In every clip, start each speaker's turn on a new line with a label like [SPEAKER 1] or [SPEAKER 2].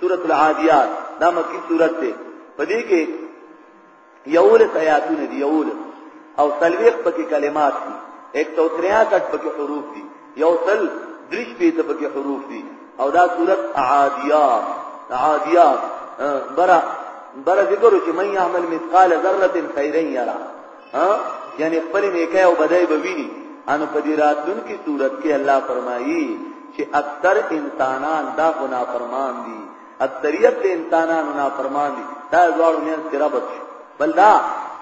[SPEAKER 1] سورۃ العادیات دا مکی سورۃ ده په دې کې یول آیاتونه دی یول او تلويق پکې کلمات دي 163 پکې حروف دي یو تل درش به ته پکې حروف دي او دا سورۃ عادیات عادیات برا برا ذکر چې من يعمل مثقال ذره خيرا يرى ها یعنی خپل نیکه او بدای به ویني ان په دې راتلونکي صورت کې الله فرمایي چې اکثر انسانان دا غنا فرمان دي اکثریت انسانانو نه فرمان دي دا ځوړ مې سره بچ بل دا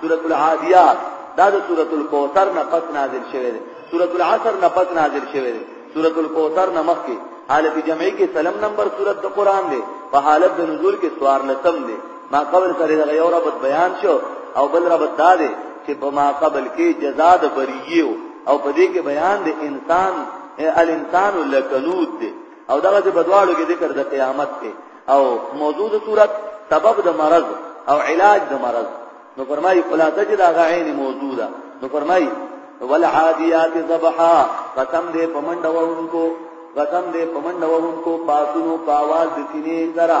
[SPEAKER 1] سورۃ العادیات دا د سورۃ الکوثر نه پس نازل شوه دی سورۃ العصر نه پس نازل شوه دی سورۃ الکوثر نه مخکې حالت جمعي کې سلم نمبر سورۃ د قران دی په حالت د نزول کې سوار لسم دی ما قبل سره دغه یو ربط بیان شو او بل ربط دا دی چې په ما قبل کې جزاء د بریو او په دې کې بیان د انسان الانسان لکنود دی او دغه چې بدواړو کې ذکر د قیامت کې او موضوع د صورت سبب د مرض او علاج د مرض نو فرمایي خلاصه چې دا غعین موضوع ده نو فرمایي والعادیات ذبحا قسم دې پمنډ وونکو قسم دې پمنډ وونکو پاسونو پاواز د سینې زرا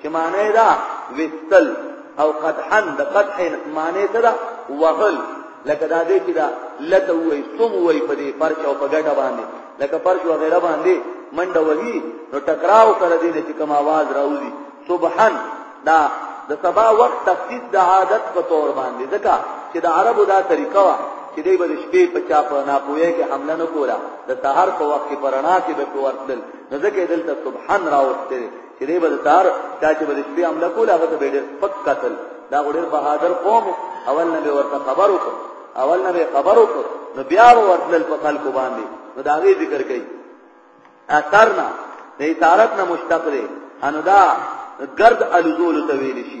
[SPEAKER 1] چې معنی دا وستل او قدحا د قدح معنی څه ده وهل لکه دا دې چې دا لته وای سم وای په دې پرچ او په ګټه باندې لکه پرچ او غیره باندې منډه وهي نو ټکراو سره دې چې کوم आवाज راوځي سبحان دا د سبا وخت تفسیر د عادت په تور باندې ځکه چې د عربو دا طریقه وا چې دوی به شپې په چا په ناپوهه کې حمله نه کوله د سحر په وخت کې پرانا کې به ورتل نو ځکه دلته سبحان راوستل چې دی به د سهار چا چې به د شپې حمله کوله هغه ته به ډېر سپک کتل دا خو ډېر بهادر قوم اول نه به ورته خبر وکړو اول نه به خبر وکړو نو بیا به ورتلل په خلکو باندې نو د هغې ذکر کوي اثر نه د اثارت نه مشتق دی انو دا ګرد الوزولو ته ویل شي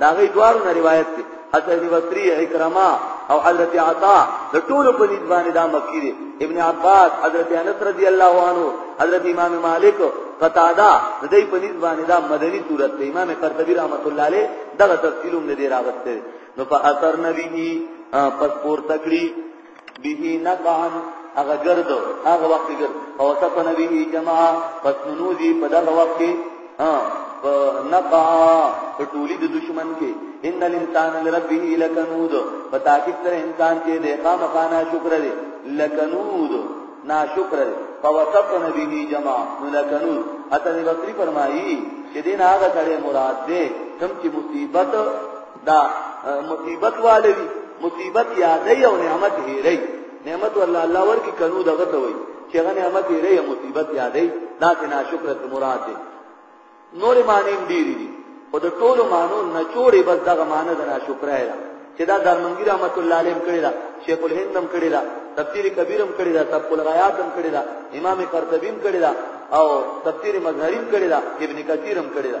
[SPEAKER 1] دا غي دوارو نه روایت دي حسن بصری اکرما او حضرت عطا د ټولو په نسبت باندې دا مکی دي ابن عباس حضرت انس رضی الله عنه حضرت امام مالک قتاده د دې په نسبت باندې دا مدني صورت دی امام قرطبی رحمت الله علیه دغه تفصیل هم نه دی راغسته نو په اثر نبی پس پور تکړی به نقعا هغه ګرد هغه وخت کې ګرد او سپن به جماعه پس نوځي په دغه وخت کې ها نقع په ټولي د دشمن کې ان الانسان لربه لکنود په تاکید سره انسان کې د قام خانه شکر دی لکنود ناشکر دی فوسطن به جمع لکنود اته بصری فرمایي چې دین هغه سره مراد دی کوم چې مصیبت دا مصیبت والي مصیبت یادې او نعمت هېرې نعمت والله الله ورکی کنو دغه ته وای چې غنه نعمت هېرې او مصیبت یادې دا ته ناشکر ته مراد دي نور معنی ډېری دي خو د ټولو مانو نه چوړې بس دغه معنی د ناشکر ہے چې دا درمنګي رحمت الله علیه کړی دا شیخ الهند هم کړی دا تفسیر کبیر هم کړی دا سبق الغیات هم کړی دا امام قرطبی هم کړی دا او تفسیر مظهری هم کړی دا ابن کثیر هم کړی دا